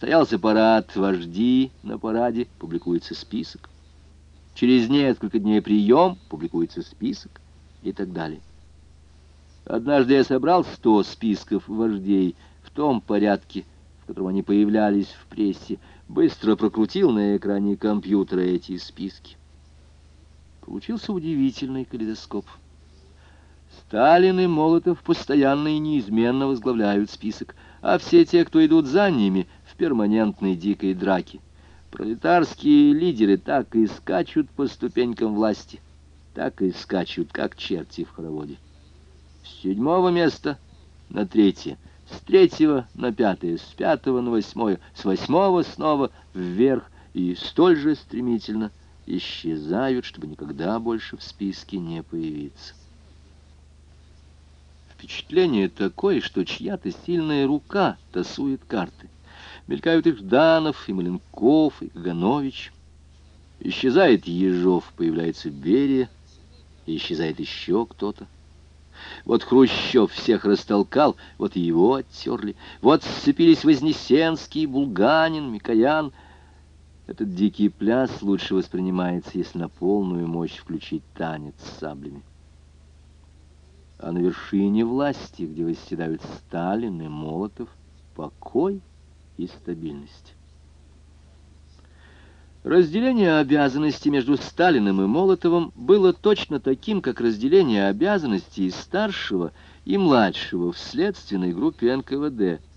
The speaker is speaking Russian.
Состоялся парад, вожди на параде, публикуется список. Через несколько дней прием, публикуется список и так далее. Однажды я собрал сто списков вождей в том порядке, в котором они появлялись в прессе, быстро прокрутил на экране компьютера эти списки. Получился удивительный калейдоскоп. Сталин и Молотов постоянно и неизменно возглавляют список, а все те, кто идут за ними, перманентной дикой драке. Пролетарские лидеры так и скачут по ступенькам власти, так и скачут, как черти в хороводе. С седьмого места на третье, с третьего на пятое, с пятого на восьмое, с восьмого снова вверх и столь же стремительно исчезают, чтобы никогда больше в списке не появиться. Впечатление такое, что чья-то сильная рука тасует карты. Мелькают и Жданов, и Маленков, и Каганович. Исчезает Ежов, появляется Берия, и исчезает еще кто-то. Вот Хрущев всех растолкал, вот его оттерли. Вот сцепились Вознесенский, Булганин, Микоян. Этот дикий пляс лучше воспринимается, если на полную мощь включить танец с саблями. А на вершине власти, где восседают Сталин и Молотов, покой и стабильность. Разделение обязанностей между Сталиным и Молотовым было точно таким, как разделение обязанностей старшего и младшего в следственной группе НКВД –